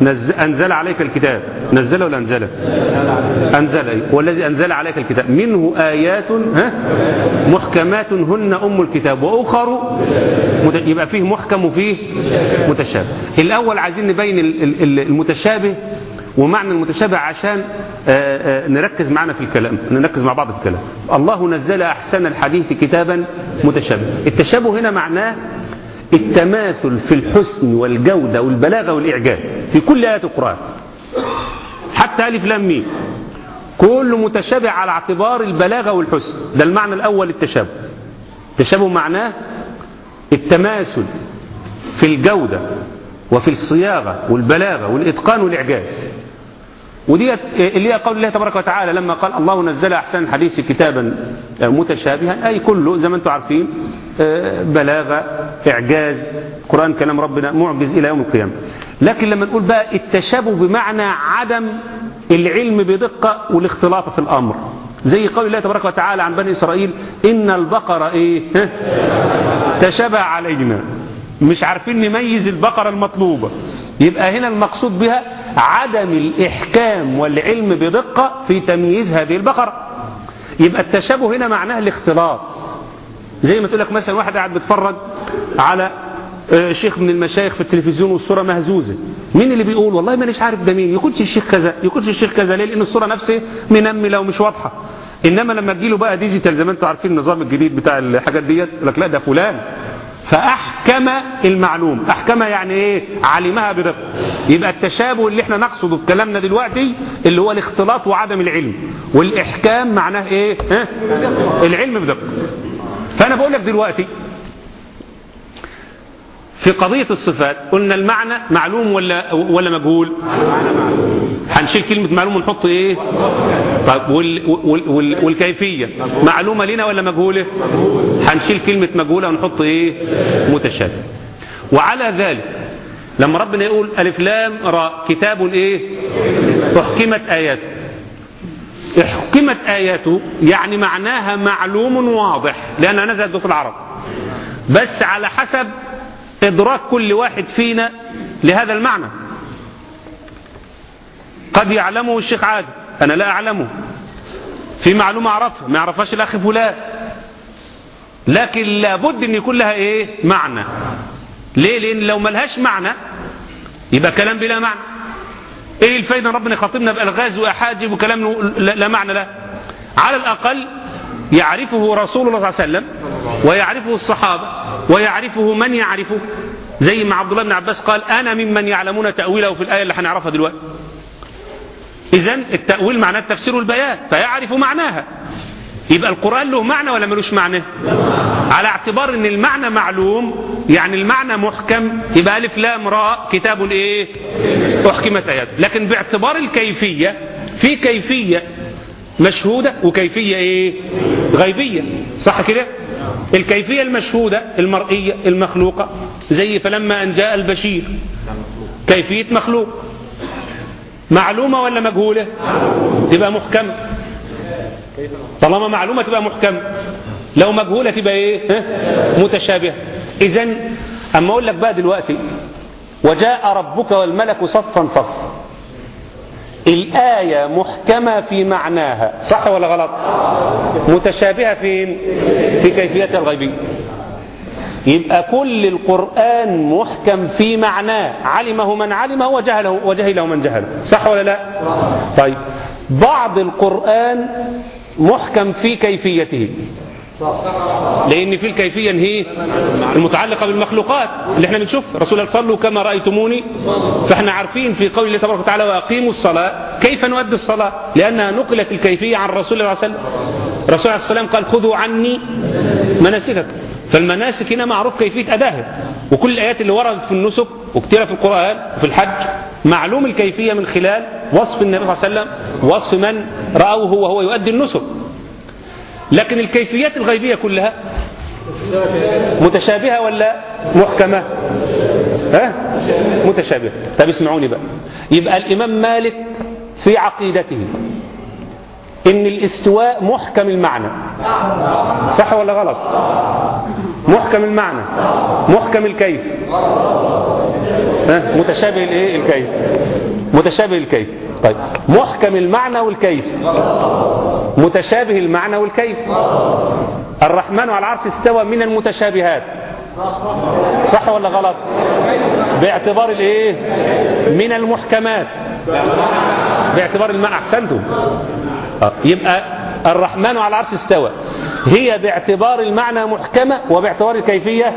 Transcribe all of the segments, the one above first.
نزل أنزل عليك الكتاب. نزل ولا أنزل؟ أنزل. والذي أنزل عليك الكتاب. منه آيات ها؟ محكمات هن أم الكتاب. وأخر مت- يبقى فيه محكم وفيه متشابه. الأول عايزين نبين ال- ال- ال- المتشابه ومعنى المتشابه عشان آه، آه، نركز معنا في الكلام. نركز مع بعض في الكلام. الله نزل أحسن الحديث كتابا متشابه. التشابه هنا معناه التماثل في الحسن والجودة والبلاغة والإعجاز في كل آيات القرآن. حتى ألف لام ميم. كله متشابه على اعتبار البلاغة والحسن. ده المعنى الأول للتشابه. التشابه معناه التماثل في الجودة وفي الصياغة والبلاغة والإتقان والإعجاز. ودي اللي هي قول الله تبارك وتعالى لما قال الله نزل أحسن الحديث كتابا متشابها أي كله زي ما أنتم عارفين آه، بلاغة إعجاز قرآن كلام ربنا معجز إلى يوم القيامة. لكن لما نقول بقى التشابه بمعنى عدم العلم بدقة والاختلاط في الأمر. زي قول الله تبارك وتعالى عن بني إسرائيل إن البقرة إيه؟ تشابه علينا. مش عارفين نميز البقرة المطلوبة. يبقى هنا المقصود بها عدم الإحكام والعلم بدقة في تمييز هذه البقرة. يبقى التشابه هنا معناه الاختلاط. زي ما تقول لك مثلا واحد قاعد بيتفرج على آه، شيخ من المشايخ في التلفزيون والصورة مهزوزة. مين اللي بيقول؟ والله مانيش عارف ده مين. يكونش الشيخ كذا يكونش الشيخ كذا ليه؟ لأن الصورة نفسها منملة ومش واضحة. إنما لما تجيله بقى digital زي ما أنتم عارفين النظام الجديد بتاع الحاجات ديت لك لا ده فلان. فأحكم المعلوم. أحكم يعني إيه؟ علمها بدقة. يبقى التشابه اللي إحنا نقصده في كلامنا دلوقتي اللي هو الاختلاط وعدم العلم. والإحكام معناه إيه؟ العلم بدقة. فأنا بقول لك دلوقتي في قضية الصفات قلنا المعنى معلوم ولا ولا مجهول؟ هنشيل كلمة معلوم ونحط إيه؟ طيب وال وال وال والكيفية معلومة لنا ولا مجهولة؟ هنشيل كلمة مجهولة ونحط إيه؟ متشابه. وعلى ذلك لما ربنا يقول ألف لام راء كتاب إيه؟ أحكمت آياته. أحكمت آياته يعني معناها معلوم واضح لأنها نزلت في العرب بس على حسب إدراك كل واحد فينا لهذا المعنى. قد يعلمه الشيخ عادل أنا لا أعلمه. في معلومة أعرفها ما يعرفهاش الأخ فلان. لكن لابد أن يكون لها إيه؟ معنى. ليه؟ لأن لو ملهاش معنى يبقى كلام بلا معنى. إيه الفايدة ربنا يخاطبنا بألغاز وأحاجب وكلام لا معنى له؟ على الأقل يعرفه رسول الله صلى الله عليه وسلم ويعرفه الصحابة. ويعرفه من يعرفه. زي ما عبد الله بن عباس قال أنا ممن يعلمون تأويله في الآية اللي هنعرفها دلوقتي. إذا التأويل معناه التفسير والبيان فيعرف معناها. يبقى القرآن له معنى ولا ملوش معنى؟ على اعتبار إن المعنى معلوم يعني المعنى محكم يبقى ألف لام راء كتاب إيه؟ أحكمت آياته. لكن باعتبار الكيفية في كيفية مشهودة وكيفية إيه؟ غيبية. صح كده؟ الكيفية المشهودة المرئية المخلوقة زي فلما أن جاء البشير. كيفية مخلوق؟ معلومة ولا مجهولة؟ تبقى محكمة طالما معلومة تبقى محكمة لو مجهولة تبقى إيه؟ متشابهة. اذا أما أقول لك بقى دلوقتي وجاء ربك والملك صفا صفا. الآية محكمة في معناها. صح ولا غلط؟ متشابهة فين في كيفيتها الغيبية. يبقى كل القرآن محكم في معناه. علمه من علمه وجهله, وجهله من جهله. صح ولا لا؟ طيب. بعض القرآن محكم في كيفيته. لأن في الكيفية هي المتعلقة بالمخلوقات اللي إحنا بنشوفها رسول الله صلوا كما رأيتموني. فاحنا عارفين في قول الله تبارك وتعالى وأقيموا الصلاة. كيف نؤدي الصلاة؟ لأنها نقلت الكيفية عن رسول الله صلى الله عليه وسلم. الرسول عليه قال خذوا عني مناسككم. فالمناسك هنا معروف كيفية ادائها وكل الآيات اللي وردت في النسك وكثيره في القرآن وفي الحج معلوم الكيفية من خلال وصف النبي صلى الله عليه وسلم. وصف من رأوه وهو يؤدي النسك. لكن الكيفيات الغيبية كلها متشابهة ولا محكمة؟ ها؟ متشابهة. طب اسمعوني بقى. يبقى الإمام مالك في عقيدته إن الاستواء محكم المعنى. صح ولا غلط؟ محكم المعنى. محكم الكيف. ها؟ متشابه الايه الكيف. متشابه الكيف طيب. محكم المعنى والكيف. متشابه المعنى والكيف. الرحمن على العرش استوى من المتشابهات. صح ولا غلط؟ باعتبار الايه؟ من المحكمات. باعتبار المعنى. أحسنتم. آه. يبقى الرحمن على العرش استوى. هي باعتبار المعنى محكمة وباعتبار الكيفية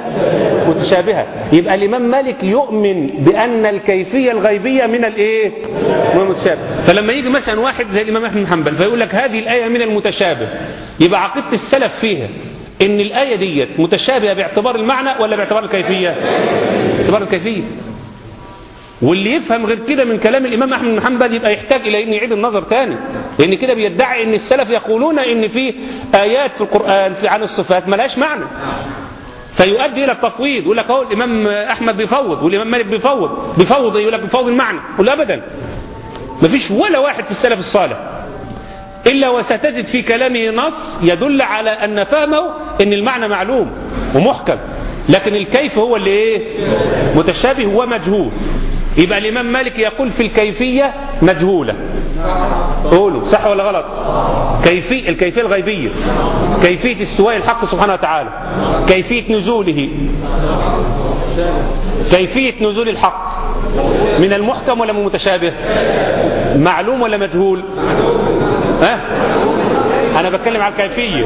متشابهة. يبقى الإمام مالك يؤمن بأن الكيفية الغيبية من الإيه؟ من المتشابه. فلما يجي مثلا واحد زي الإمام أحمد بن حنبل فيقول لك هذه الآية من المتشابه يبقى عقيدة السلف فيها إن الآية ديت متشابهة باعتبار المعنى ولا باعتبار الكيفية؟ باعتبار الكيفية. واللي يفهم غير كده من كلام الإمام أحمد بن حنبل يبقى يحتاج إلى أن يعيد النظر تاني. لأن كده بيدعي أن السلف يقولون أن في آيات في القرآن في عن الصفات ملهاش معنى. فيؤدي إلى التفويض. يقول لك أهو الإمام أحمد بيفوض والإمام مالك بيفوض. بيفوض يقول لك بيفوض المعنى. قل أبدا. مفيش ولا واحد في السلف الصالح إلا وستجد في كلامه نص يدل على أن فهمه أن المعنى معلوم ومحكم. لكن الكيف هو اللي إيه؟ متشابه ومجهول. يبقى الإمام مالك يقول في الكيفية مجهولة. قولوا صح ولا غلط؟ كيفية الكيفية الغيبية. كيفية استواء الحق سبحانه وتعالى. كيفية نزوله. كيفية نزول الحق. من المحكم ولا من المتشابه معلوم ولا مجهول؟ ها؟ أنا بتكلم على الكيفية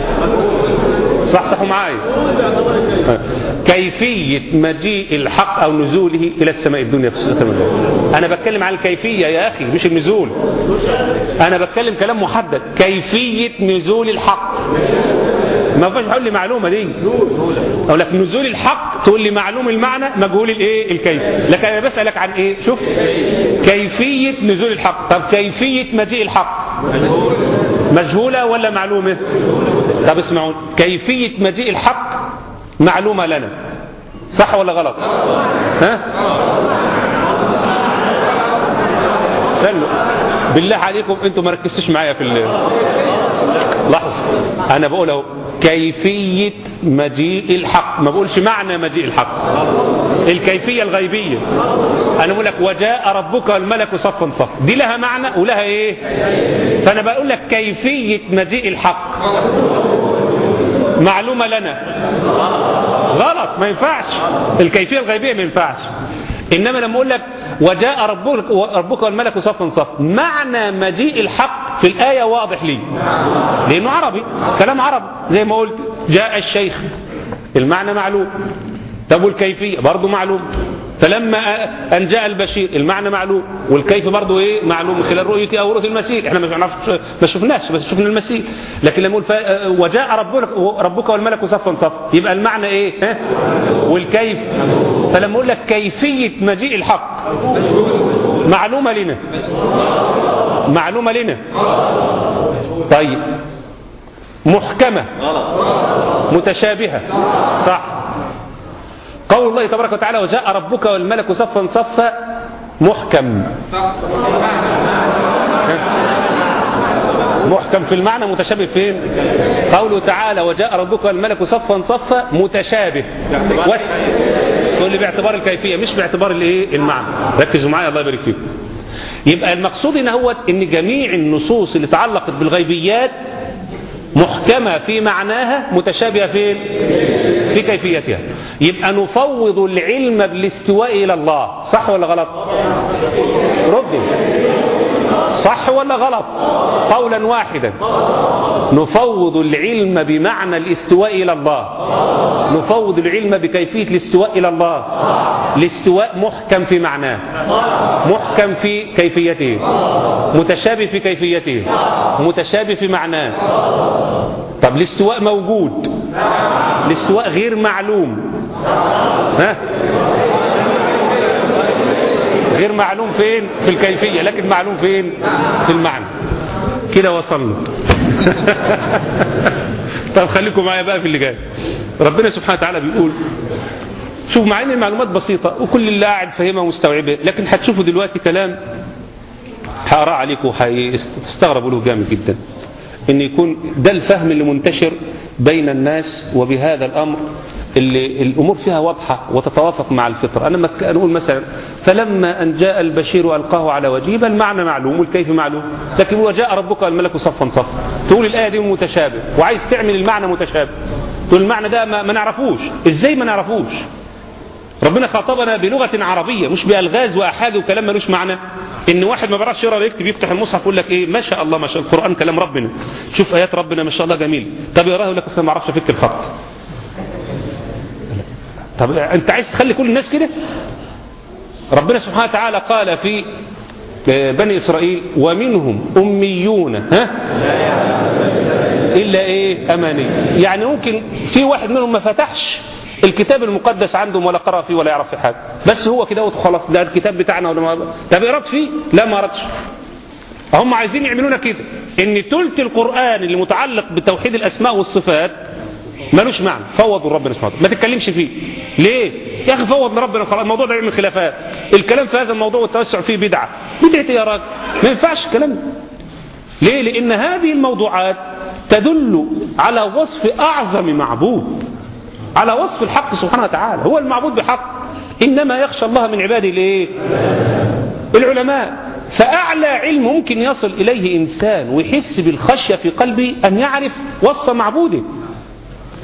صح صحوا معايا كيفية مجيء الحق أو نزوله إلى السماء الدنيا في سورة المجال أنا بتكلم على الكيفية يا أخي مش النزول. أنا بتكلم كلام محدد. كيفية نزول الحق. ما فيش حول لي معلومة دي. أقول لك نزول الحق تقول لي معلوم المعنى مجهول الإيه؟ الكيف. لكن أنا بسألك عن إيه؟ شوف. كيفية نزول الحق. طب كيفية مجيء الحق؟ مجهولة ولا معلومة؟ طب اسمعون كيفية مجيء الحق معلومة لنا صح ولا غلط؟ ها؟ سلوا. بالله عليكم أنتوا ما ركزتوش معايا في الليل. لحظة. أنا بقول كيفية مجيء الحق. ما بقولش معنى مجيء الحق. الكيفية الغيبية. أنا بقول لك وجاء ربك والملك صفا صفا. دي لها معنى ولها إيه؟ فأنا بقول لك كيفية مجيء الحق. معلومة لنا. غلط. ما ينفعش. الكيفية الغيبية ما ينفعش. إنما لما أقول لك وجاء ربك, ربك والملك صفا صفا معنى مجيء الحق في الآية واضح لي. لأنه عربي كلام عربي. زي ما قلت جاء الشيخ. المعنى معلوم. طب والكيفية؟ برضه معلوم. فلما أن جاء البشير المعنى معلوم والكيف برضه إيه؟ معلوم من خلال رؤيتي أو رؤية المسيح. إحنا ما ما شفناش بس شفنا المسيح. لكن لما نقول وجاء ربك ربك والملك صفا صفا. يبقى المعنى إيه؟ ها؟ والكيف. فلما أقول لك كيفية مجيء الحق معلومة لنا. معلومة لنا. طيب. محكمة. متشابهة. صح. قول الله تبارك وتعالى وجاء ربك والملك صفا صفا محكم. محكم في المعنى متشابه فين قوله تعالى وجاء ربك والملك صفا صفا متشابه. تقول باعتبار الكيفية مش باعتبار الايه؟ المعنى. ركزوا معايا الله يبارك فيكم. يبقى المقصود ان هو إن جميع النصوص اللي تعلقت بالغيبيات محكمة في معناها متشابهة فين في كيفيتها. يبقى نفوض العلم بالاستواء إلى الله صح ولا غلط؟ ردوا صح ولا غلط؟ قولا واحدا. نفوض العلم بمعنى الاستواء إلى الله. نفوض العلم بكيفية الاستواء إلى الله. الاستواء محكم في معناه. محكم في كيفيته. متشابه في كيفيته. متشابه في معناه. طب الاستواء موجود. الاستواء غير معلوم. ها؟ غير معلوم فين في الكيفية لكن معلوم فين في المعنى. كده وصلنا. طب خليكم معايا بقى في اللي جاي. ربنا سبحانه وتعالى بيقول شوف مع إن المعلومات بسيطة وكل اللي قاعد فاهمها ومستوعبها لكن هتشوفوا دلوقتي كلام هقرأه عليكم وهتستغربوا له جامد جدا. إن يكون ده الفهم اللي منتشر بين الناس وبهذا الأمر اللي الأمور فيها واضحة وتتوافق مع الفطرة. أنا نقول مثلا فلما أن جاء البشير ألقاه على وجهه بل المعنى معلوم والكيف معلوم لكن هو جاء ربك والملك صفا صفا. تقول الآية دي متشابه وعايز تعمل المعنى متشابه. تقول المعنى ده ما, ما نعرفوش. إزاي ما نعرفوش؟ ربنا خاطبنا بلغة عربية مش بألغاز وأحاد وكلام ملوش معنى. إن واحد ما بيعرفش يقرأ يكتب يفتح المصحف يقول لك إيه؟ ما شاء الله ما شاء الله القرآن كلام ربنا. شوف آيات ربنا ما شاء الله جميل. طب يقراها يقول لك أصلا ما أعرفش أفك الخط. طب أنت عايز تخلي كل الناس كده؟ ربنا سبحانه وتعالى قال في بني إسرائيل ومنهم أميون. ها؟ إلا إيه؟ أماني. يعني ممكن في واحد منهم ما فتحش الكتاب المقدس عندهم ولا قرأ فيه ولا يعرف فيه حاجة. بس هو كده وخلاص ده الكتاب بتاعنا ولا ما طب قرأت فيه لا ما قرأتش هم عايزين يعملونا كده. إن تلت القرآن اللي متعلق بتوحيد الأسماء والصفات ملوش معنى. فوضوا لربنا سبحانه ما تتكلمش فيه. ليه؟ يا أخي فوض لربنا خلاص. الموضوع ده يعمل خلافات. الكلام في هذا الموضوع والتوسع فيه بدعة. بدعة يا راجل. ما ينفعش الكلام ده. ليه؟ لأن هذه الموضوعات تدل على وصف أعظم معبود. على وصف الحق سبحانه وتعالى. هو المعبود بحق. إنما يخشى الله من عباده الايه العلماء. فأعلى علم ممكن يصل إليه إنسان ويحس بالخشية في قلبه أن يعرف وصف معبوده.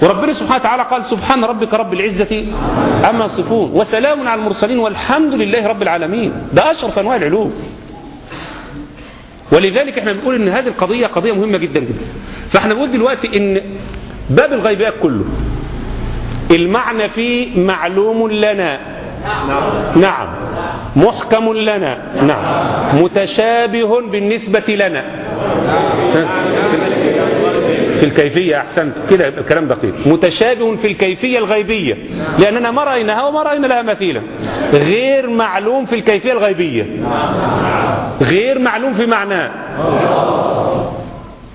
وربنا سبحانه وتعالى قال سبحان ربك رب العزة عما يصفون وسلام على المرسلين والحمد لله رب العالمين. ده أشرف أنواع العلوم. ولذلك إحنا بنقول إن هذه القضية قضية مهمة جدا جدا. فإحنا بنقول دلوقتي إن باب الغيبيات كله المعنى فيه معلوم لنا. نعم. محكم لنا. نعم. متشابه بالنسبة لنا. في الكيفية أحسنت. كده يبقى الكلام دقيق. متشابه في الكيفية الغيبية. لأننا ما رأيناها وما رأينا لها مثيلا غير معلوم في الكيفية الغيبية. غير معلوم في معناه.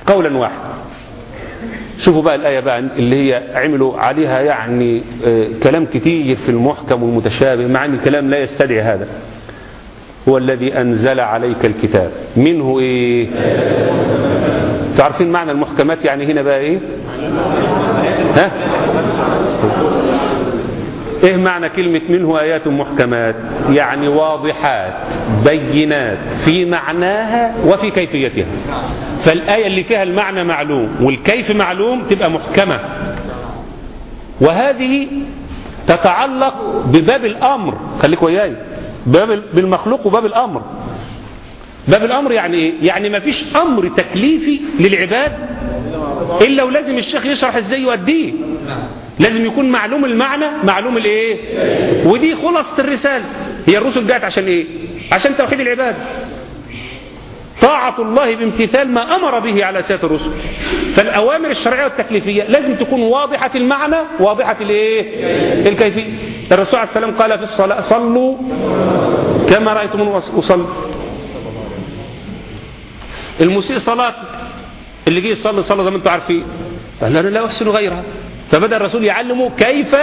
قولا واحدا. شوفوا بقى الآية بقى اللي هي عملوا عليها يعني آه كلام كتير في المحكم والمتشابه مع أن الكلام لا يستدعي هذا. هو الذي أنزل عليك الكتاب. منه إيه؟ تعرفين معنى المحكمات يعني هنا بقى إيه؟ ها؟ إيه معنى كلمة منه آيات محكمات؟ يعني واضحات بينات في معناها وفي كيفيتها. فالآية اللي فيها المعنى معلوم والكيف معلوم تبقى محكمة. وهذه تتعلق بباب الأمر. خليك وياي. باب بالمخلوق وباب الأمر. باب الأمر يعني إيه؟ يعني ما فيش أمر تكليفي للعباد إلا ولازم الشيخ يشرح إزاي يؤديه. لازم يكون معلوم المعنى معلوم الإيه؟ ودي خلاصة الرسالة. هي الرسل جاءت عشان إيه؟ عشان توحيد العباد. طاعة الله بامتثال ما أمر به على سيادة الرسل. فالأوامر الشرعية والتكليفية لازم تكون واضحة المعنى واضحة الإيه؟ الكيفية. الرسول عليه السلام قال في الصلاة صلوا كما رأيتم أصلي المسيء صلاة. اللي جه يصلي صلاة زي ما أنتم عارفين. قال أنا لا أحسن غيرها. فبدأ الرسول يعلمه كيف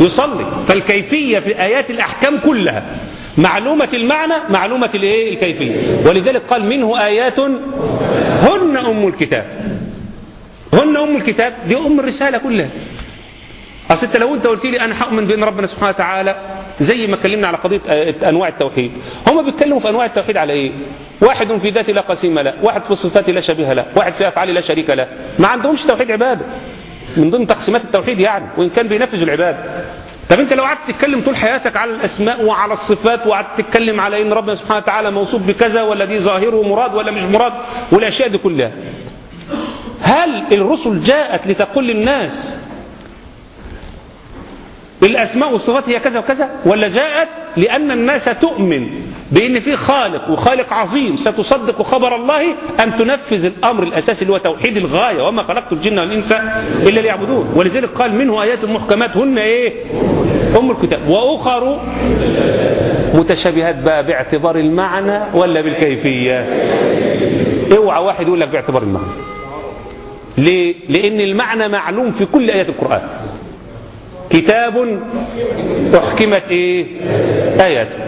يصلي. فالكيفية في آيات الأحكام كلها. معلومة المعنى معلومة الإيه؟ الكيفية. ولذلك قال منه آيات هن أم الكتاب. هن أم الكتاب. دي أم الرسالة كلها. أصل انت لو انت قلت لي أنا هؤمن بأن ربنا سبحانه وتعالى زي ما اتكلمنا على قضية أنواع التوحيد. هم بيتكلموا في أنواع التوحيد على إيه؟ واحد في ذاته لا قسيم له واحد في الصفات لا شبيه له واحد في أفعال لا شريك له. ما عندهمش توحيد عبادة. من ضمن تقسيمات التوحيد يعني وإن كان بينفذ العبادة. طب أنت لو قعدت تتكلم طول حياتك على الأسماء وعلى الصفات وقعدت تتكلم على إن ربنا سبحانه وتعالى موصوف بكذا ولا دي ظاهره مراد ولا مش مراد والأشياء دي كلها. هل الرسل جاءت لتقول للناس الاسماء والصفات هي كذا وكذا ولا جاءت لأن الناس تؤمن بإن في خالق وخالق عظيم ستصدق خبر الله أن تنفذ الأمر الأساسي اللي هو توحيد الغاية وما خلقت الجن والإنس إلا ليعبدون. ولذلك قال منه آيات محكمات هن إيه؟ أم الكتاب. وأخر متشابهات بقى باعتبار المعنى ولا بالكيفية؟ اوعى واحد يقول لك باعتبار المعنى. ليه؟ لأن المعنى معلوم في كل آيات القرآن. كتاب أحكمت إيه؟ آياته.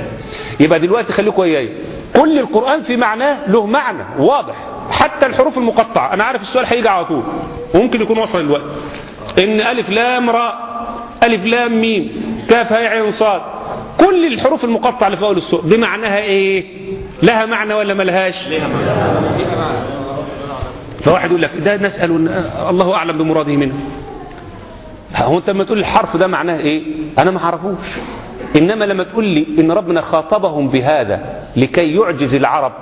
يبقى دلوقتي خليكم وياي. كل القرآن في معناه له معنى واضح. حتى الحروف المقطعة. أنا عارف السؤال هيجي على طول. وممكن يكون وصل الوقت. إن ألف لام راء ألف لام ميم كاف هاء عين صاد. كل الحروف المقطعة اللي في أول السورة دي معناها إيه؟ لها معنى ولا ما لهاش؟ فواحد يقول لك ده نسأل الله أعلم بمراده منه. هو انت لما تقول الحرف ده معناه إيه؟ أنا ما عرفوش انما لما تقول لي ان ربنا خاطبهم بهذا لكي يعجز العرب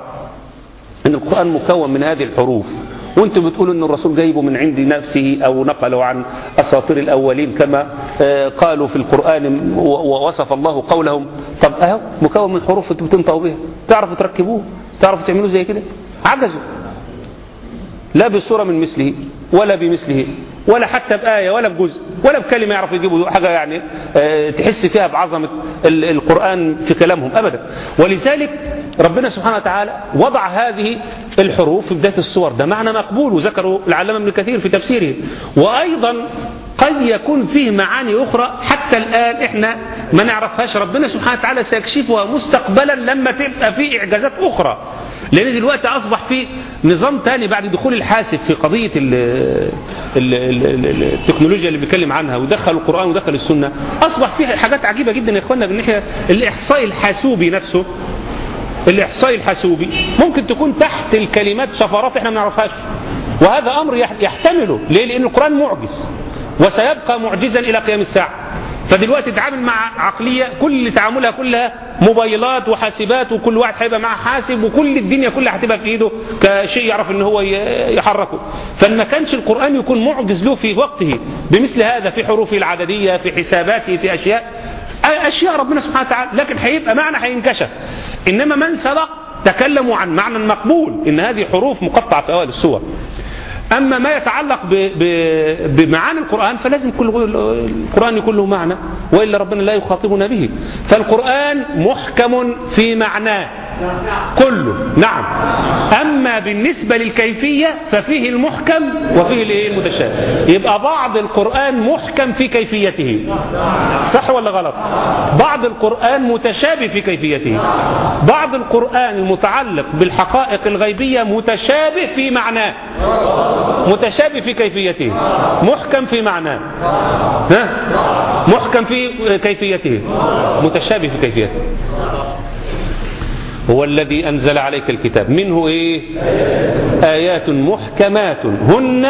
ان القرآن مكون من هذه الحروف وأنتم بتقولوا إن الرسول جايبه من عند نفسه أو نقله عن أساطير الأولين كما قالوا في القرآن ووصف الله قولهم. طب أهو مكون من حروف أنتم بتنطقوا بها تعرفوا تركبوه تعرفوا تعملوه زي كده؟ عجزوا. لا بصورة من مثله ولا بمثله. ولا حتى بآية ولا بجزء ولا بكلمة يعرفوا يجيبوا حاجة يعني آه تحس فيها بعظمة القرآن في كلامهم أبدا. ولذلك ربنا سبحانه وتعالى وضع هذه الحروف في بداية الصور ده معنى مقبول وذكروا العلامة ابن كثير في تفسيره. وأيضا قد يكون فيه معاني أخرى حتى الآن إحنا ما نعرفهاش. ربنا سبحانه وتعالى سيكشفها مستقبلا لما تبقى فيه إعجازات أخرى. لأن دلوقتي أصبح في نظام تاني بعد دخول الحاسب في قضية ال ال ال التكنولوجيا اللي بيتكلم عنها ودخل القرآن ودخل السنة أصبح فيها حاجات عجيبة جدا يا إخواننا بالناحية الإحصاء الحاسوبي نفسه. الإحصاء الحاسوبي ممكن تكون تحت الكلمات شفرات إحنا ما نعرفهاش. وهذا أمر يحتمله. ليه؟ لأن القرآن معجز. وسيبقى معجزا إلى قيام الساعة. فدلوقتي تتعامل مع عقلية كل تعاملها كلها موبايلات وحاسبات وكل واحد هيبقى معاه حاسب وكل الدنيا كلها هتبقى في ايده كشيء يعرف ان هو يحركه. فما كانش القرآن يكون معجز له في وقته بمثل هذا في حروفه العددية في حساباته في أشياء أشياء ربنا سبحانه وتعالى لكن هيبقى معنى هينكشف. إنما من سبق تكلموا عن معنى مقبول إن هذه حروف مقطعة في أوائل السور. أما ما يتعلق بمعاني القرآن فلازم كل القرآن يكون له معنى وإلا ربنا لا يخاطبنا به. فالقرآن محكم في معناه. كله نعم. أما بالنسبة للكيفية ففيه المحكم وفيه المتشابه. يبقى بعض القرآن محكم في كيفيته. صح ولا غلط؟ بعض القرآن متشابه في كيفيته. بعض القرآن المتعلق بالحقائق الغيبية متشابه في معناه. متشابه في كيفيته. محكم في معناه. ها؟ محكم في كيفيته. متشابه في كيفيته. هو الذي أنزل عليك الكتاب. منه إيه؟ آيات محكمات. هن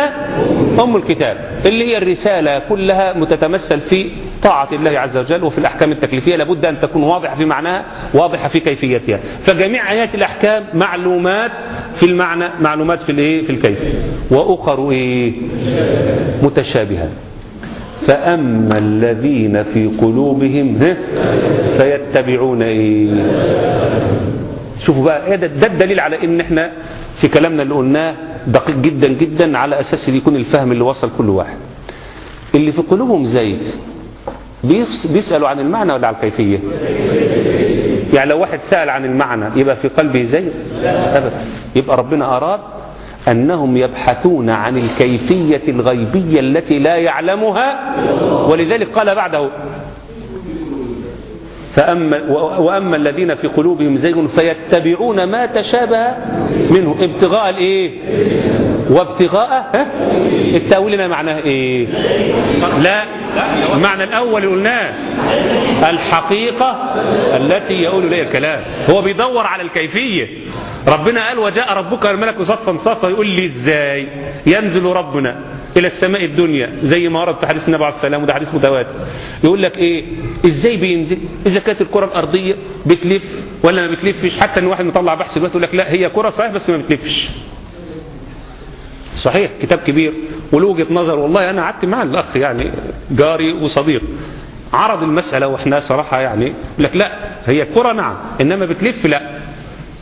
أم الكتاب. اللي هي الرسالة كلها متتمثل في طاعة الله عز وجل وفي الأحكام التكليفية. لابد أن تكون واضحة في معناها واضحة في كيفيتها. فجميع آيات الأحكام معلومات في المعنى معلومات في الإيه؟ في الكيف. وأخر إيه؟ متشابهات فأما الذين في قلوبهم فيتبعون إيه؟ شوفوا بقى ده, ده الدليل على إن إحنا في كلامنا اللي قلناه دقيق جدا جدا على أساس يكون الفهم اللي وصل كل واحد. اللي في قلوبهم زيف بيسألوا عن المعنى ولا عن الكيفية؟ يعني لو واحد سأل عن المعنى يبقى في قلبه زيف أبدا. يبقى ربنا أراد أنهم يبحثون عن الكيفية الغيبية التي لا يعلمها ولذلك قال بعده فأما وأما الذين في قلوبهم زيغ فيتبعون ما تشابه منه. ابتغاء الإيه؟ وابتغاء؟ التأويل هنا معناه إيه؟ لا المعنى الأول اللي قلناه الحقيقة التي يقول إليها الكلام. هو بيدور على الكيفية. ربنا قال وجاء ربك الملك صفا صفا. يقول لي إزاي؟ ينزل ربنا. إلى السماء الدنيا زي ما ورد في حديث النبي عليه السلام وده حديث متواتر. يقول لك إيه؟ إزاي بينزل؟ إذا كانت الكرة الأرضية بتلف ولا ما بتلفش؟ حتى إن واحد مطلع بحث دلوقتي يقول لك لا هي كرة صحيح بس ما بتلفش. صحيح كتاب كبير. وله وجهة نظر والله أنا قعدت مع الأخ يعني جاري وصديق. عرض المسألة وإحنا صراحة يعني لك لا هي كرة نعم إنما بتلف لا.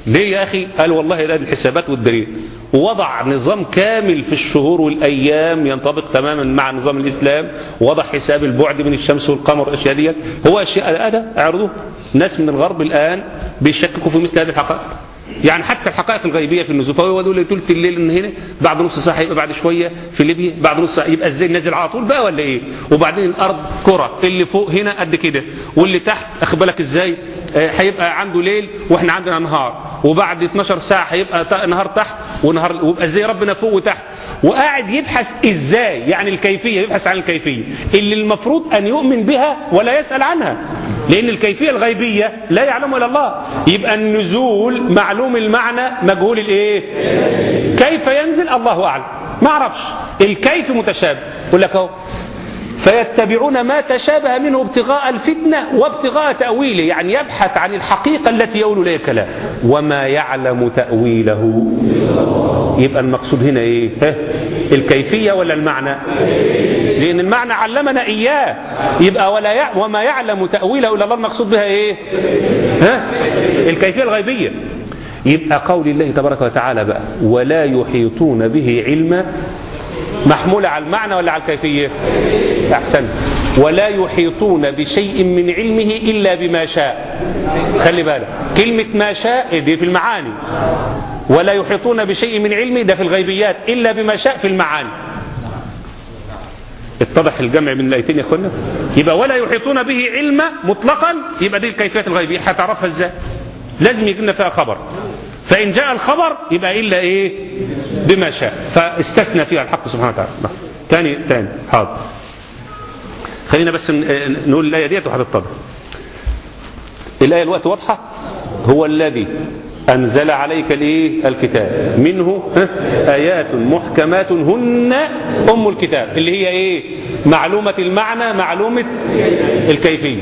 ليه يا أخي؟ قال والله ده الحسابات والدليل. ووضع نظام كامل في الشهور والأيام ينطبق تماما مع نظام الإسلام ووضع حساب البعد من الشمس والقمر والأشياء دي هو أشياء هذا اعرضوه. ناس من الغرب الآن بيشككوا في مثل هذه الحقائق. يعني حتى الحقائق الغيبية في النزول فهو دول ثلث الليل ان هنا بعد نص ساعة يبقى بعد شوية في ليبيا بعد نص ساعة يبقى إزاي نازل على طول بقى ولا إيه؟ وبعدين الأرض كرة اللي فوق هنا قد كده واللي تحت أخد بالك إزاي؟ هيبقى عنده ليل وإحنا عندنا نهار وبعد 12 ساعة هيبقى نهار تحت ونهار ويبقى إزاي ربنا فوق وتحت؟ وقاعد يبحث إزاي يعني الكيفية يبحث عن الكيفية اللي المفروض أن يؤمن بها ولا يسأل عنها. لأن الكيفية الغيبية لا يعلمها إلا الله. يبقى النزول معلوم المعنى مجهول الإيه؟ كيف ينزل؟ الله أعلم. ما أعرفش. الكيف متشابه. يقول لك فيتبعون ما تشابه منه ابتغاء الفتنة وابتغاء تأويله يعني يبحث عن الحقيقة التي يقول لها كلام وما يعلم تأويله. يبقى المقصود هنا إيه؟ ها؟ الكيفية ولا المعنى؟ لأن المعنى علمنا إياه. يبقى ولا يع... وما يعلم تأويله إلا الله المقصود بها إيه؟ ها؟ الكيفية الغيبية. يبقى قول الله تبارك وتعالى بقى ولا يحيطون به علما محمولة على المعنى ولا على الكيفية؟ أحسن. ولا يحيطون بشيء من علمه إلا بما شاء. خلي بالك. كلمة ما شاء دي في المعاني. ولا يحيطون بشيء من علمه ده في الغيبيات إلا بما شاء في المعاني. اتضح الجمع من الايتين يا إخوانا. يبقى ولا يحيطون به علما مطلقا يبقى دي الكيفيات الغيبية. هتعرفها إزاي؟ لازم يجي لنا فيها خبر. فإن جاء الخبر يبقى إلا إيه؟ بما شاء. فاستثنى فيها الحق سبحانه وتعالى. تاني تاني. حاضر. خلينا بس نقول الآية ديت وهتتضح الآية الوقت واضحة؟ هو الذي أنزل عليك الإيه؟ الكتاب. منه آيات محكمات هن أم الكتاب. اللي هي إيه؟ معلومة المعنى معلومة الكيفية.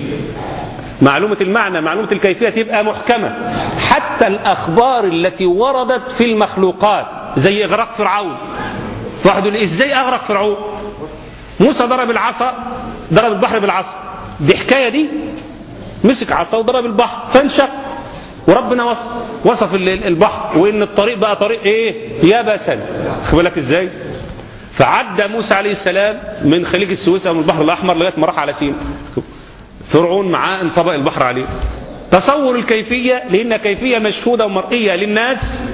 معلومة المعنى معلومة الكيفية تبقى محكمة. حتى الأخبار التي وردت في المخلوقات زي إغراق فرعون. واحد يقول إزاي أغرق فرعون؟ موسى ضرب العصا ضرب البحر بالعصا. دي حكاية دي؟ مسك عصا وضرب البحر فانشق. وربنا وصف وصف البحر وإن الطريق بقى طريق إيه؟ يابسا خد بالك إزاي؟ فعدى موسى عليه السلام من خليج السويس أو من البحر الأحمر لغاية ما راح على سين فرعون معاه انطبق البحر عليه. تصور الكيفية لأن كيفية مشهودة ومرئية للناس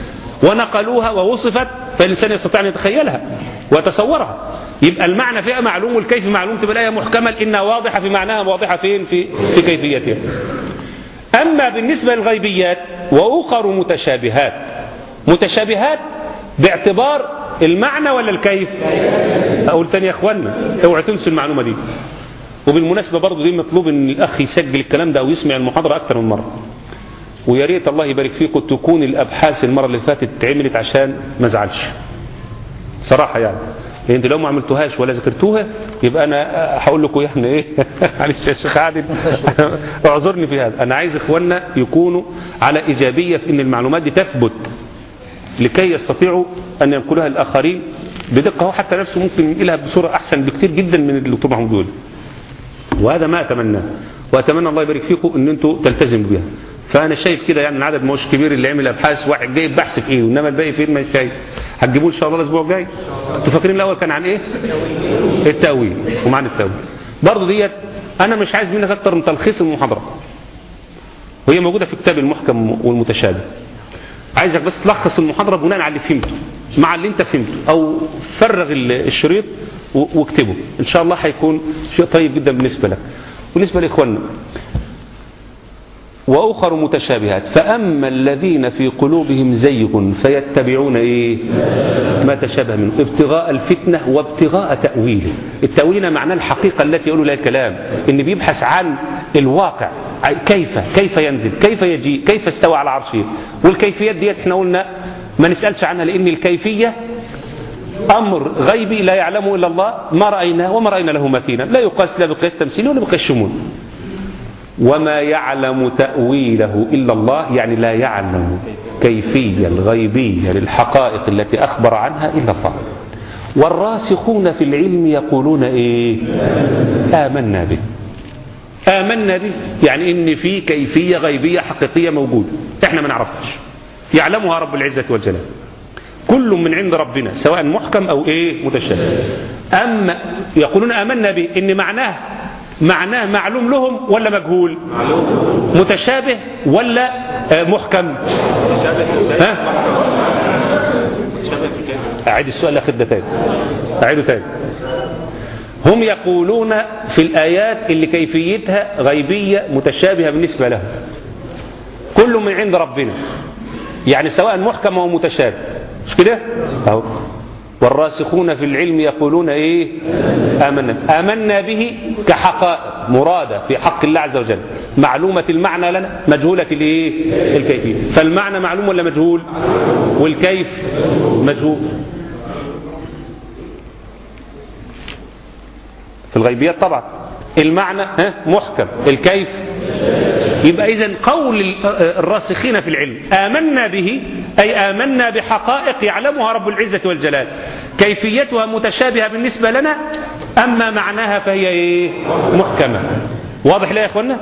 ونقلوها ووصفت فالإنسان يستطيع أن يتخيلها ويتصورها. يبقى المعنى فيها معلوم والكيف معلوم تبقى الآية محكمة لأنها واضحة في معناها واضحة فين؟ في, في كيفيتها. أما بالنسبة للغيبيات وأخر متشابهات. متشابهات باعتبار المعنى ولا الكيف؟ أقول تاني يا أخوانا اوعوا تنسوا المعلومة دي. وبالمناسبة برضو دي مطلوب إن الأخ يسجل الكلام ده أو يسمع المحاضرة أكتر من مرة. ويا ريت الله يبارك فيكم تكون الأبحاث المرة اللي فاتت اتعملت عشان ما أزعلش. صراحة يعني. لأن أنتوا لو ما عملتوهاش ولا ذكرتوها يبقى أنا هقول لكم يعني إيه؟ معلش يا شيخ عادل. اعذرني في هذا. أنا عايز إخواننا يكونوا على إيجابية في إن المعلومات دي تثبت لكي يستطيعوا أن ينقلوها الآخرين بدقة. هو حتى نفسه ممكن ينقلها بصورة أحسن بكتير جدا من اللي الدكتور محمود بيقول وهذا ما اتمناه وأتمنى الله يبارك فيكم إن أنتوا تلتزموا بها. فأنا شايف كده يعني العدد مش كبير اللي عمل أبحاث واحد جايب بحث في إيه وانما الباقي فين؟ مش شايف هتجيبوه إن شاء الله الأسبوع الجاي؟ أنتوا فاكرين الأول كان عن إيه؟ التأويل ومعنى التأويل. برضه ديت أنا مش عايز منك أكتر من تلخيص المحاضرة. وهي موجودة في كتاب المحكم والمتشابه. عايزك بس تلخص المحاضرة بناء على اللي فهمته مع اللي أنت فهمته أو فرغ الشريط واكتبه. إن شاء الله هيكون شيء طيب جدا بالنسبة لك. بالنسبة لإخواننا. وأخر متشابهات. فأما الذين في قلوبهم زيغ فيتبعون إيه؟ ما تشابه منه. ابتغاء الفتنة وابتغاء تأويله. التأويل معناه الحقيقة التي يقول لها الكلام. إن بيبحث عن الواقع. كيف؟ كيف ينزل؟ كيف يجي كيف استوى على عرشه؟ والكيفيات ديت إحنا قلنا ما نسألش عنها لأن الكيفية أمر غيبي لا يعلمه إلا الله ما رأيناه وما رأينا له مثيلا. لا يقاس لا بقياس تمثيلي ولا بقياس شمول. وما يعلم تأويله إلا الله يعني لا يعلم كيفية الغيبية للحقائق التي أخبر عنها إلا الله. والراسخون في العلم يقولون إيه؟ آمنا به. آمنا به. يعني إن في كيفية غيبية حقيقية موجودة إحنا ما نعرفهاش. يعلمها رب العزة والجلال. كل من عند ربنا سواء محكم أو إيه متشابه أما يقولون آمنا به إن معناه معناه معلوم لهم ولا مجهول؟ معلوم. متشابه ولا محكم؟ ها؟ أعيد السؤال أخذ ده تاني أعيده تاني. هم يقولون في الآيات اللي كيفيتها غيبية متشابهة بالنسبة لهم. كل من عند ربنا. يعني سواء محكم أو متشابه. مش كده؟ أهو. والراسخون في العلم يقولون إيه؟ آمنا. آمنا به كحقائق. مرادة في حق الله عز وجل. معلومة المعنى لنا مجهولة الإيه؟ الكيفية. فالمعنى معلوم ولا مجهول؟ والكيف مجهول. في الغيبيات طبعا. المعنى ها؟ محكم. الكيف. يبقى إذن قول الراسخين في العلم. آمنا به أي آمنا بحقائق يعلمها رب العزة والجلال. كيفيتها متشابهة بالنسبة لنا أما معناها فهي إيه؟ محكمة. واضح لا يا إخوانا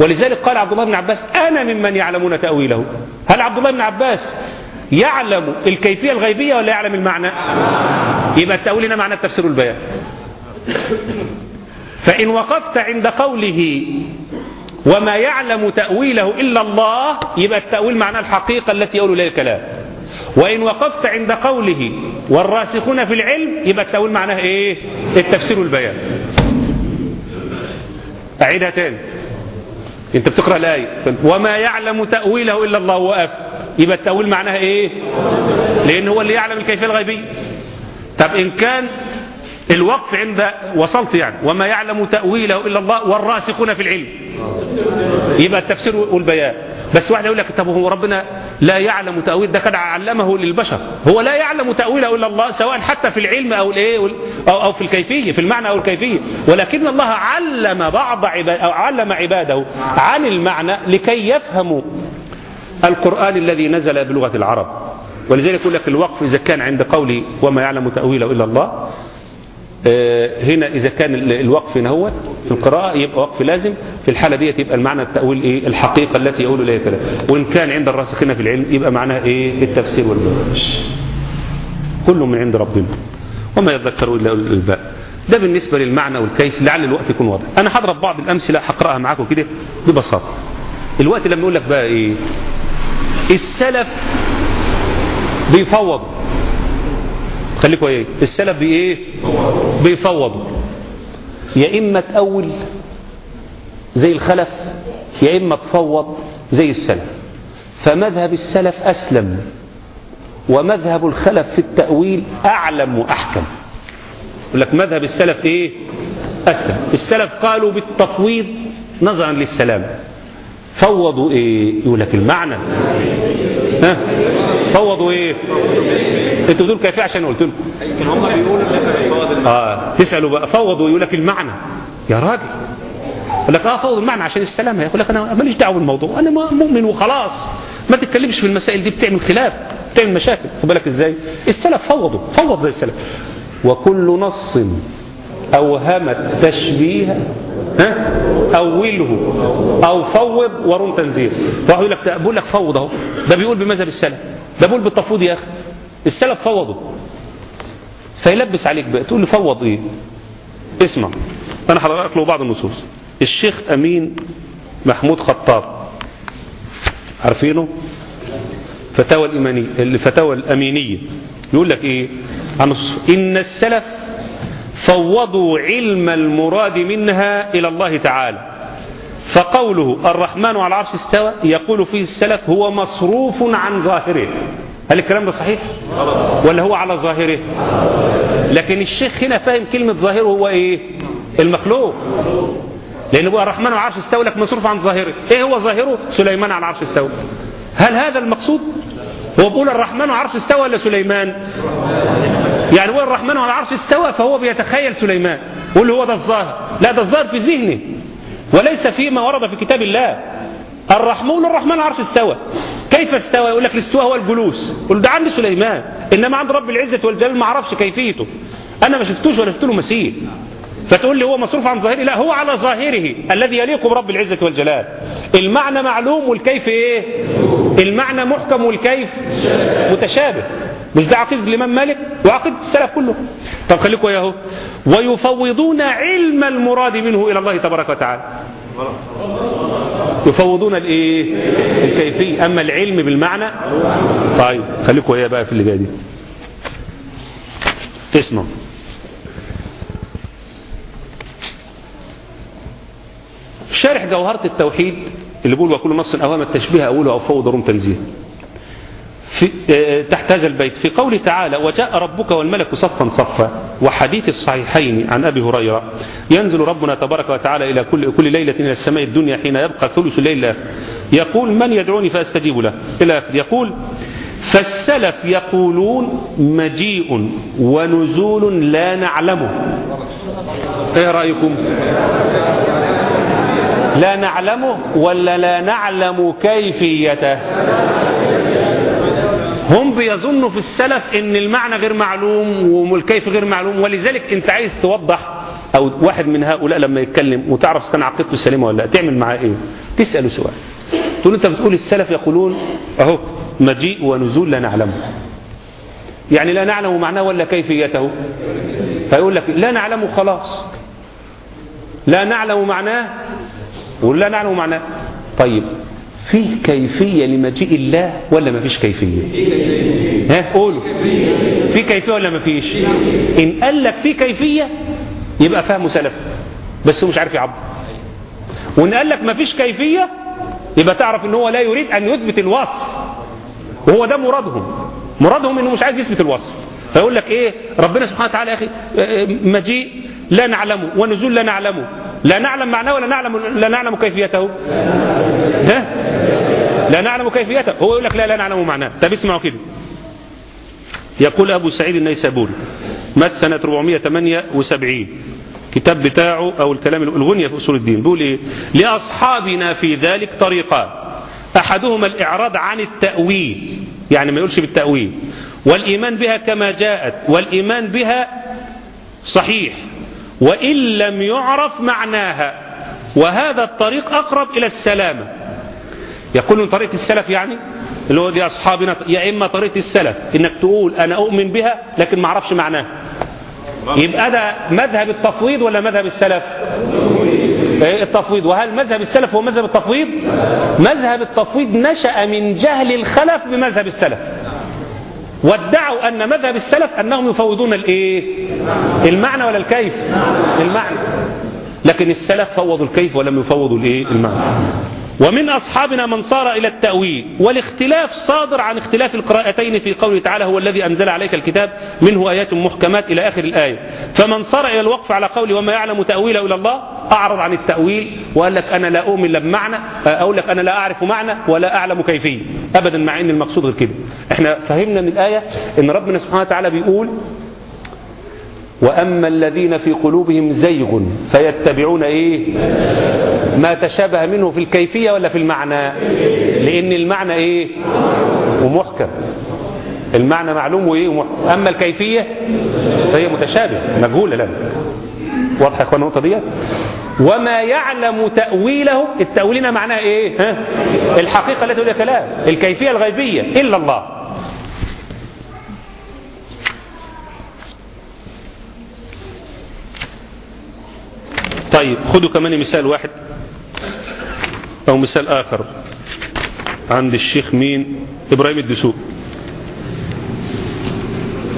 ولذلك قال عبد الله بن عباس أنا ممن يعلمون تأويله. هل عبد الله بن عباس يعلم الكيفية الغيبية ولا يعلم المعنى؟ يبقى التأويل هنا معنى التفسير البيان فإن وقفت عند قوله وما يعلم تأويله إلا الله يبقى التأويل معناه الحقيقة التي يقول إليها الكلام وإن وقفت عند قوله والراسخون في العلم يبقى التأويل معناه إيه؟ التفسير والبيان. أعيدها تاني. أنت بتقرأ الآية. وما يعلم تأويله إلا الله وقف. يبقى التأويل معناها إيه؟ لأن هو اللي يعلم الكيفية الغيبية. طب إن كان الوقف عند وصلت يعني وما يعلم تأويله إلا الله والراسخون في العلم. يبقى التفسير والبيان. بس واحد يقول لك طب هو ربنا لا يعلم تأويل؟ ده قد علمه للبشر. هو لا يعلم تأويله إلا الله سواء حتى في العلم أو الإيه أو, أو في الكيفية في المعنى أو الكيفية. ولكن الله علم بعض عباد أو علم عباده عن المعنى لكي يفهموا القرآن الذي نزل بلغة العرب. ولذلك يقول لك الوقف إذا كان عند قوله وما يعلم تأويله إلا الله. هنا إذا كان الوقف هو في القراءة يبقى وقف لازم. في الحالة دي يبقى المعنى التأويل إيه؟ الحقيقة التي يقول إليها كلام وإن كان عند الراسخين في العلم يبقى معناها إيه؟ التفسير والبيان كل من عند ربنا. وما يذكر إلا الألباب. ده بالنسبة للمعنى والكيف لعل الوقت يكون واضح. أنا هضرب بعض الأمثلة هقرأها معاكم كده ببساطة. الوقت لما يقول لك بقى إيه؟ السلف بيفوض خليكوا إيه؟ السلف بإيه؟ بيفوضوا يا إما تأول زي الخلف يا إما تفوض زي السلف. فمذهب السلف أسلم ومذهب الخلف في التأويل أعلم وأحكم. يقول لك مذهب السلف إيه؟ أسلم. السلف قالوا بالتفويض نظرا للسلام. فوضوا إيه؟ يقول لك المعنى. ها؟ فوضوا إيه؟ أنتوا بتقولوا كيفية عشان قلت لكم. لكن هم بيقولوا آه تسألوا بقى. فوضوا يقول لك المعنى. يا راجل. يقول لك آه فوض المعنى عشان السلام يقول لك أنا ماليش دعوة بالموضوع. أنا مؤمن وخلاص. ما تتكلمش في المسائل دي بتعمل خلاف بتعمل مشاكل. خد بالك إزاي؟ السلف فوضوا فوض زي السلف. وكل نص اوهم التشبيه ها؟ أوله أو فوض ورم تنزيل. واحد يقول لك بقول لك فوض اهو. ده بيقول بمذهب السلف. ده بيقول بالتفويض يا أخي. السلف فوضوا. فيلبس عليك بقى. تقول لي فوض إيه؟ اسمع. أنا هقرأ له بعض النصوص. الشيخ أمين محمود خطاب. عارفينه؟ فتاوى الإيمانية الفتاوى الأمينية. يقول لك إيه؟ عن إن السلف فوضوا علم المراد منها إلى الله تعالى. فقوله الرحمن على العرش استوى يقول فيه السلف هو مصروف عن ظاهره. هل الكلام ده صحيح؟ ولا هو على ظاهره؟ لكن الشيخ هنا فاهم كلمة ظاهره هو إيه؟ المخلوق. لأن هو الرحمن على العرش استوى لك مصروف عن ظاهره. إيه هو ظاهره؟ سليمان على العرش استوى هل هذا المقصود؟ هو بيقول الرحمن العرش استوى ولا سليمان. يعني هو الرحمن على العرش استوى فهو بيتخيل سليمان. يقول هو ده الظاهر. لا ده الظاهر في ذهنه وليس فيما ورد في كتاب الله. الرحمن الرحمن العرش استوى. كيف استوى؟ يقول لك الاستواء هو الجلوس. يقول ده عند سليمان. إنما عند رب العزة والجلال. ما أعرفش كيفيته. أنا ما شفتوش ولا شفت له مثيل فتقول لي هو مصروف عن ظاهره. لا هو على ظاهره الذي يليق برب العزة والجلال. المعنى معلوم والكيف إيه؟ المعنى محكم والكيف متشابه. مش ده عقيدة الإمام مالك وعقيدة السلف كله طب خليكم ياهو ويفوضون علم المراد منه إلى الله تبارك وتعالى. يفوضون الإيه؟ الكيفية. أما العلم بالمعنى طيب خليكم إيه بقى في اللي جاي دي. اسمعوا شارح جوهرة التوحيد اللي بيقول وكل نص أوام التشبيه أوله أو فوض روم تنزيه. في آه، تحت هذا البيت. في قوله تعالى وجاء ربك والملك صفا صفا. وحديث الصحيحين عن أبي هريرة ينزل ربنا تبارك وتعالى إلى كل, كل ليلة إلى السماء الدنيا حين يبقى ثلث الليل يقول من يدعوني فأستجيب له. إلى يقول فالسلف يقولون مجيء ونزول لا نعلمه. إيه رأيكم؟ لا نعلمه ولا لا نعلم كيفيته. هم بيظنوا في السلف إن المعنى غير معلوم والكيف غير معلوم ولذلك أنت عايز توضح أو واحد من هؤلاء لما يتكلم وتعرف كان عقيدته سليمه ولا لا تعمل معاه إيه؟ تسأله سؤال. تقول أنت بتقول السلف يقولون أهو مجيء ونزول لا نعلمه يعني لا نعلم معناه ولا كيفيته. فيقول لك لا نعلم خلاص. لا نعلم معناه ولا نعلم معناه. طيب فيه كيفية لمجيء الله ولا ما فيش كيفية؟ ها قولوا. في كيفية ولا ما فيش؟ إن قال لك في كيفية يبقى فهمه سلف بس هو مش عارف يعبر. وإن قال لك ما فيش كيفية يبقى تعرف إن هو لا يريد أن يثبت الوصف. وهو ده مرادهم. مرادهم إنه مش عايز يثبت الوصف. فيقول لك إيه ربنا سبحانه وتعالى يا أخي مجيء لا نعلمه ونزول لا نعلمه لا نعلم معناه ولا نعلم لا نعلم كيفيته. ها؟ لا نعلم كيفيته. هو يقول لك لا لا نعلم معناه. طب اسمعوا كده. يقول أبو سعيد النيسابوري مات سنة 478 كتاب بتاعه أو الكلام الغنية في أصول الدين. بيقول إيه؟ لأصحابنا في ذلك طريقان. أحدهما الإعراض عن التأويل. يعني ما يقولش بالتأويل. والإيمان بها كما جاءت. والإيمان بها صحيح. وإن لم يعرف معناها. وهذا الطريق أقرب إلى السلامة. يقول من طريقة السلف يعني؟ اللي هو دي أصحابنا يا إما طريقة السلف إنك تقول أنا أؤمن بها لكن ما أعرفش معناها. يبقى ده مذهب التفويض ولا مذهب السلف؟ التفويض. وهل مذهب السلف هو مذهب التفويض؟ مذهب التفويض نشأ من جهل الخلف بمذهب السلف. وادعوا أن مذهب السلف أنهم يفوضون الإيه؟ المعنى ولا الكيف؟ المعنى. لكن السلف فوضوا الكيف ولم يفوضوا الإيه؟ المعنى. ومن أصحابنا من صار إلى التأويل والاختلاف صادر عن اختلاف القراءتين في قوله تعالى هو الذي أنزل عليك الكتاب منه آيات محكمات إلى آخر الآية. فمن صار إلى الوقف على قوله وما يعلم تأويله إلى الله أعرض عن التأويل وقال لك أنا لا أؤمن لا بمعنى أقول لك أنا لا أعرف معنى ولا أعلم كيفية. أبدا مع أن المقصود غير كده. إحنا فهمنا من الآية أن ربنا سبحانه وتعالى بيقول وأما الذين في قلوبهم زيغ فيتبعون إيه؟ ما تشابه منه في الكيفية ولا في المعنى؟ لأن المعنى إيه؟ ومحكم. المعنى معلوم وإيه؟ ومحكم. أما الكيفية فهي متشابه مجهولة لا واضح يا النقطة دي وما يعلم تأويله التأويلنا معناه إيه؟ ها؟ الحقيقة التي تقول كلام الكيفية الغيبية إلا الله. طيب خدوا كمان مثال واحد أو مثال آخر. عند الشيخ مين؟ إبراهيم الدسوق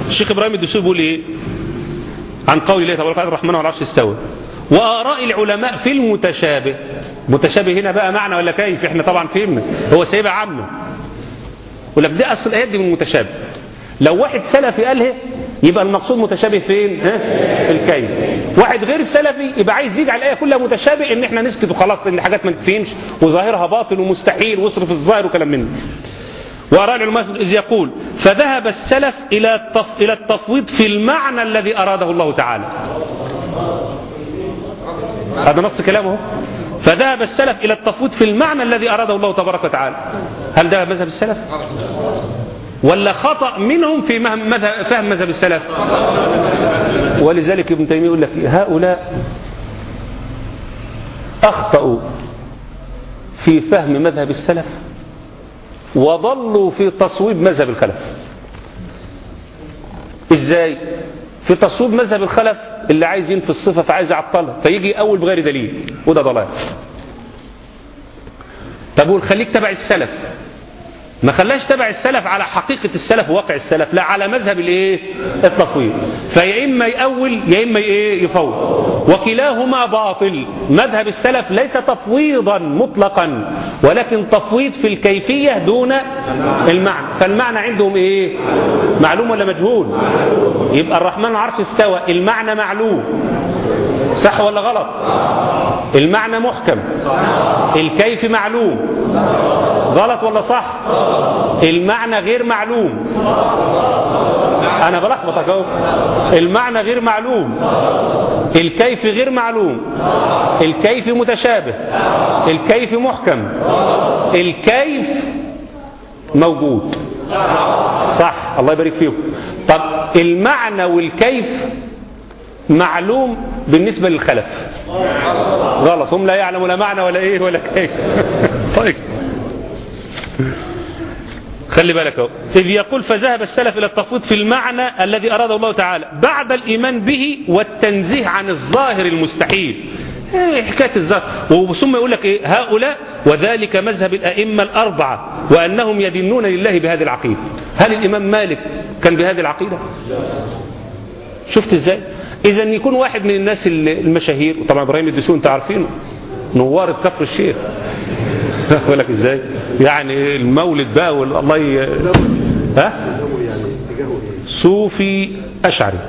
الشيخ إبراهيم الدسوق بيقول إيه؟ عن قول الله تبارك وتعالى الرحمن على العرش استوى. وآراء العلماء في المتشابه. متشابه هنا بقى معنى ولا كيف؟ إحنا طبعا فهمنا. هو سايبها عامة. يقول لك ده أصل الآيات دي من المتشابه. لو واحد سلفي قالها يبقى المقصود متشابه فين؟ ها؟ في الكيف. واحد غير سلفي يبقى عايز يجعل الآية كلها متشابه إن إحنا نسكت وخلاص لأن حاجات ما تفهمش وظاهرها باطل ومستحيل واصرف الظاهر وكلام من ده. وأراء العلماء إذ يقول فذهب السلف إلى التف... إلى التفويض في المعنى الذي أراده الله تعالى. هذا نص كلامه. فذهب السلف إلى التفويض في المعنى الذي أراده الله تبارك وتعالى. هل ده مذهب السلف؟ ولا خطأ منهم في فهم مذهب السلف. ولذلك ابن تيمية يقول لك هؤلاء أخطأوا في فهم مذهب السلف وضلوا في تصويب مذهب الخلف. إزاي؟ في تصويب مذهب الخلف اللي عايز ينفي الصفة فعايز يعطلها فيجي أول بغير دليل وده ضلال. طب خليك تبع السلف. ما خلاش تبع السلف على حقيقة السلف وواقع السلف لا على مذهب الايه؟ فيا إما يأول يا إما إيه؟ يفوض. وكلاهما باطل. مذهب السلف ليس تفويضا مطلقا ولكن تفويض في الكيفية دون المعنى. فالمعنى عندهم إيه؟ معلوم ولا مجهول؟ يبقى الرحمن العرش استوى. المعنى معلوم. صح ولا غلط؟ المعنى محكم. الكيف معلوم. غلط ولا صح؟ المعنى غير معلوم. أنا بلخبطك أهو. المعنى غير معلوم. الكيف غير معلوم. الكيف متشابه. الكيف محكم. الكيف موجود. صح. الله يبارك فيهم طب المعنى والكيف معلوم بالنسبة للخلف. غلط. هم لا يعلموا لا معنى ولا إيه ولا كيف. طيب. خلي بالك أهو. إذ يقول فذهب السلف إلى التفويض في المعنى الذي أراده الله تعالى. بعد الإيمان به والتنزيه عن الظاهر المستحيل. إيه حكاية الظاهر. وثم يقول لك إيه؟ هؤلاء وذلك مذهب الأئمة الأربعة. وأنهم يدينون لله بهذه العقيدة. هل الإمام مالك كان بهذه العقيدة؟ شفت إزاي؟ إذا يكون واحد من الناس المشاهير وطبعا إبراهيم الدسوقي أنت عارفينه نوار كفر الشيخ. أقول لك إزاي؟ يعني المولد بقى والله ي... ها؟ صوفي أشعري.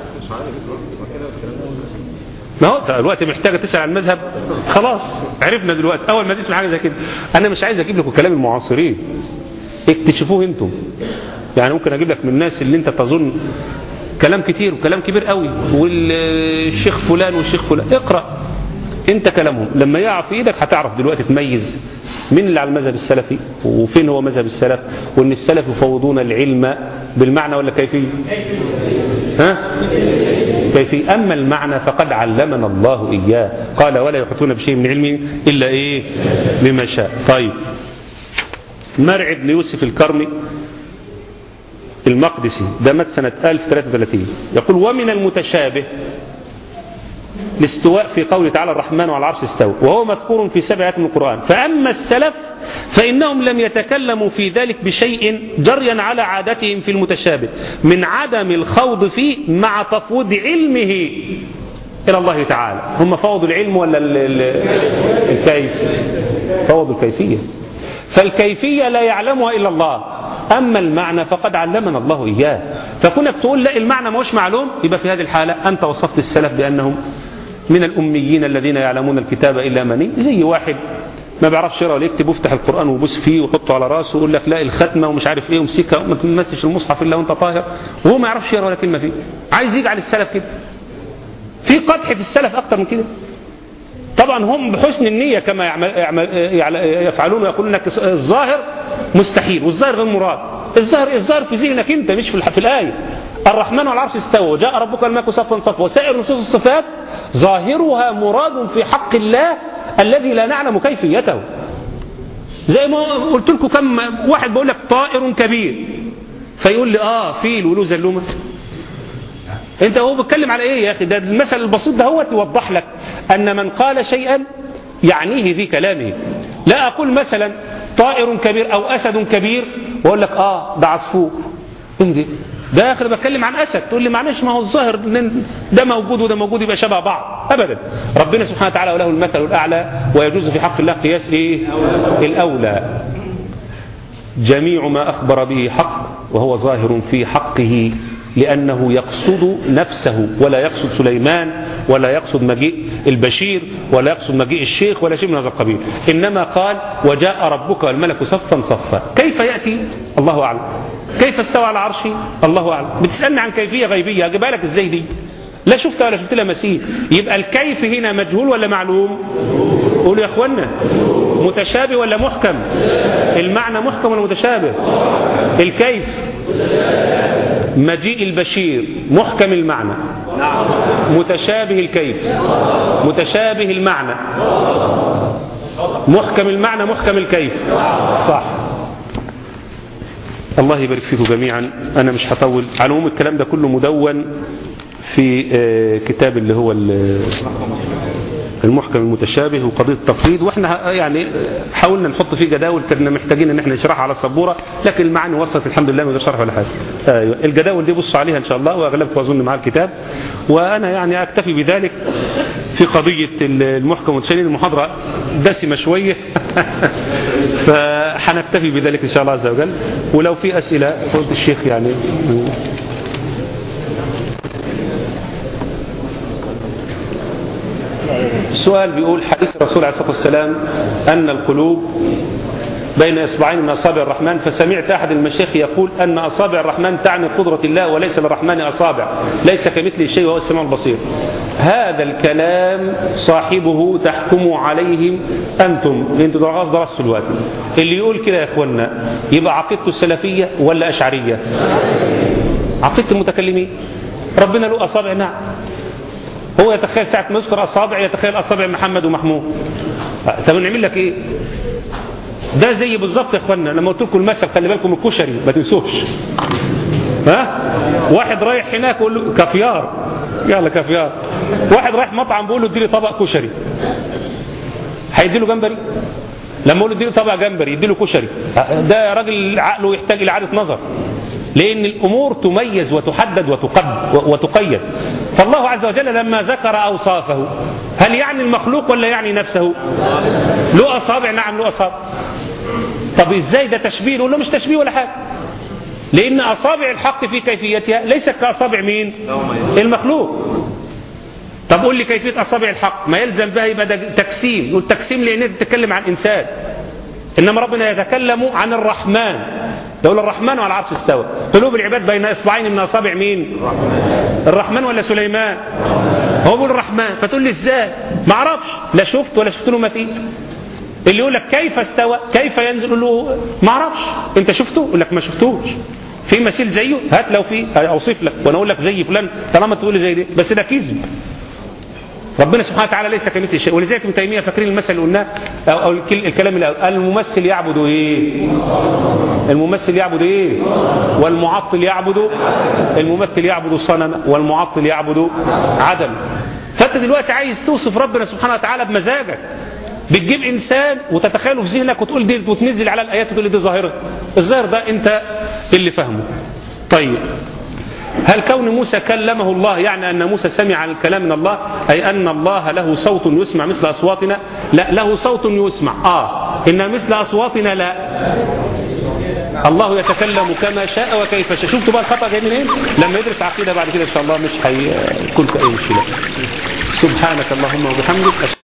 ما هو دلوقتي محتاجة تسأل عن المذهب. خلاص عرفنا دلوقتي. أول ما تسمع حاجة زي كده. أنا مش عايز أجيب لكم كلام المعاصرين. اكتشفوه أنتم. يعني ممكن أجيب لك من الناس اللي أنت تظن كلام كتير وكلام كبير قوي. والشيخ فلان والشيخ فلان. اقرأ. انت كلامهم. لما يقع في إيدك هتعرف دلوقتي تميز مين اللي على المذهب السلفي وفين هو مذهب السلف وإن السلف يفوضون العلم بالمعنى ولا كيفية؟ ها؟ كيفية. أما المعنى فقد علمنا الله إياه. قال ولا يحيطون بشيء من علمه إلا إيه؟ بما شاء. طيب. مرع بن يوسف الكرمي المقدسي ده مات سنة 1033 يقول ومن المتشابه الاستواء في قوله تعالى الرحمن على العرش استوى وهو مذكور في سبع آيات من القرآن. فأما السلف فإنهم لم يتكلموا في ذلك بشيء جريا على عادتهم في المتشابه من عدم الخوض فيه مع تفويض علمه إلى الله تعالى. هم فوضوا العلم ولا ال- ال- الكيف؟ فوضوا الكيفية. فالكيفية لا يعلمها إلا الله. أما المعنى فقد علمنا الله إياه. فكونك تقول لا المعنى هوش معلوم يبقى في هذه الحالة أنت وصفت السلف بأنهم من الأميين الذين يعلمون الكتاب إلا مني زي واحد ما بيعرفش يقرأ ولا يكتب وافتح القرآن وبوس فيه وحطه على رأسه ويقول لك لا الختمة ومش عارف إيه ومسكها وما تمسش المصحف إلا وأنت طاهر. وهو ما يعرفش يقرأ ولا كلمة فيه. عايز يجعل السلف كده. في قدح في السلف أكتر من كده. طبعا هم بحسن النية كما يعمل يعمل يفعلون ويقولون إنك الظاهر مستحيل والظاهر غير مراد. الظاهر الظاهر في ذهنك أنت مش في, الآية. الرحمن على العرش استوى وجاء ربك الملك صفا صفا. وسائر نصوص الصفات ظاهرها مراد في حق الله الذي لا نعلم كيفيته. زي ما قلت لكم كم واحد بيقول لك طائر كبير فيقول لي آه فيل وله زلومه انت هو بيتكلم على إيه يا أخي؟ ده المثل البسيط ده هو يوضح لك ان من قال شيئا يعنيه في كلامه. لا أقول مثلا طائر كبير أو أسد كبير وأقول لك آه ده عصفور. إيه ده؟ ده أنا بتكلم عن أسد. تقول لي معلش ما هو الظاهر ده موجود وده موجود يبقى شبه بعض. ابدا. ربنا سبحانه وتعالى وله المثل الأعلى ويجوز في حق الله قياس إيه؟ الأولى. جميع ما أخبر به حق وهو ظاهر في حقه. لأنه يقصد نفسه ولا يقصد سليمان ولا يقصد مجيء البشير ولا يقصد مجيء الشيخ ولا شيء من هذا القبيل. إنما قال وجاء ربك والملك صفا صفا. كيف يأتي؟ الله أعلم. كيف استوى على عرشه؟ الله أعلم. بتسألني عن كيفية غيبية أجيبها لك إزاي دي؟ لا شفت ولا شفت لها مثيل يبقى الكيف هنا مجهول ولا معلوم؟ قولوا يا اخوانا متشابه ولا محكم؟ المعنى محكم ولا متشابه؟ الكيف. مجيء البشير محكم المعنى. متشابه الكيف. متشابه المعنى. محكم المعنى محكم الكيف. صح. الله يبارك فيكم جميعا. أنا مش هطول. على العموم الكلام ده كله مدون في آه، كتاب اللي هو المحكم المتشابه وقضية التفريد وإحنا يعني حاولنا نحط فيه جداول كنا محتاجين إن إحنا نشرحها على السبورة لكن المعاني وصلت الحمد لله من غير شرح ولا حاجة. أيوه الجداول دي بصوا عليها إن شاء الله وأغلبكم أظن مع الكتاب. وأنا يعني أكتفي بذلك في قضية المحكم المتشابه المحاضرة دسمة شوية. فحنكتفي بذلك إن شاء الله عز وجل. ولو في أسئلة قلت الشيخ يعني السؤال بيقول حديث الرسول عليه الصلاة والسلام أن القلوب بين إصبعين من أصابع الرحمن فسمعت أحد المشايخ يقول أن أصابع الرحمن تعني قدرة الله وليس للرحمن أصابع ليس كمثله شيء وهو السميع البصير. هذا الكلام صاحبه تحكموا عليهم أنتم. أنتم درستوا الوقت. اللي يقول كده يا إخوانا يبقى عقيدته السلفية ولا أشعرية؟ عقيدة المتكلمين. ربنا له أصابع نعم. هو يتخيل ساعة ما يذكر أصابع يتخيل أصابع محمد ومحمود. طب نعمل لك إيه؟ ده زي بالظبط يا اخوانا لما قلت لكم المثل خلي بالكم الكشري ما تنسوش. ها؟ واحد رايح هناك يقول له كافيار. يلا كافيار. واحد رايح مطعم بيقول له اديني طبق كشري. هيدي له جمبري؟ لما يقول له اديني طبق جمبري يدي له كشري. ده راجل عقله يحتاج إلى إعادة نظر. لأن الأمور تميز وتحدد وتقد وتقيد. فالله عز وجل لما ذكر أوصافه هل يعني المخلوق ولا يعني نفسه؟ له أصابع نعم له أصابع طب إزاي ده تشبيه؟ له مش تشبيه ولا حاجة. لأن أصابع الحق في كيفيتها ليست كأصابع مين؟ المخلوق. طب قول لي كيفية أصابع الحق. ما يلزم بها يبقى ده تقسيم. نقول تقسيم لأن تتكلم عن إنسان. إنما ربنا يتكلم عن الرحمن. يقول الرحمن على العرش استوى. قلوب العباد بين إصبعين من أصابع مين؟ الرحمن ولا سليمان؟ هو بيقول الرحمن. فتقول لي إزاي؟ ما أعرفش. لا شفت ولا شفت له مثيل. اللي يقول لك كيف استوى؟ كيف ينزل له؟ ما أعرفش. أنت شفته؟ يقول لك ما شفتوش. في مثيل زيه؟ هات لو في اوصف لك. وأنا أقول لك زي فلان. طالما تقول لي زي دي. بس ده كذب. ربنا سبحانه وتعالى ليس كمثل شيء. ولذلك ابن تيمية فاكرين المثل اللي قلناه أو, الكلام اللي الممثل يعبد إيه؟ الممثل يعبد إيه؟ والمعطل يعبد الممثل يعبد صنم والمعطل يعبد عدم. فأنت دلوقتي عايز توصف ربنا سبحانه وتعالى بمزاجك. بتجيب إنسان وتتخيله في ذهنك وتقول دي وتنزل على الآيات وتقول دي ظاهرة. الظاهر ده أنت اللي فاهمه. طيب. هل كون موسى كلمه الله يعني أن موسى سمع الكلام من الله؟ أي أن الله له صوت يسمع مثل أصواتنا؟ لا له صوت يسمع. آه. إن مثل أصواتنا لا. الله يتكلم كما شاء وكيف شاء. شفتوا بقى الخطأ جاي منين؟ لما يدرس عقيدة بعد كده إن شاء الله مش هيكون في أي مشكلة سبحانك اللهم وبحمدك.